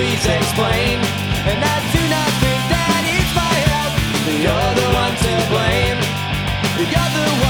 please explain? And I do not think that it's my help. You're the one to blame. You're the one.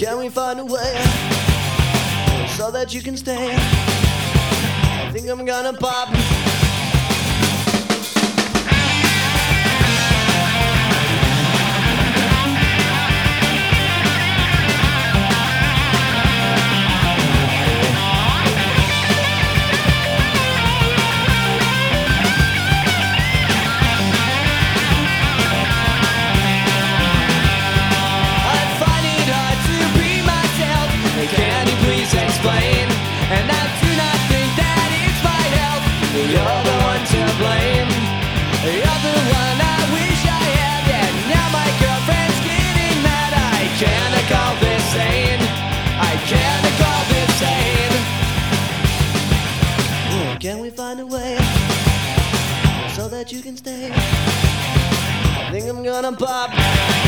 Can we find a way so that you can stay? I think I'm gonna pop. And I do not think that it's my health. You're the one to blame. You're the one I wish I had. And now my girlfriend's getting mad. I can't call this sane. I can't call this sane. Oh, can we find a way so that you can stay? I think I'm gonna pop.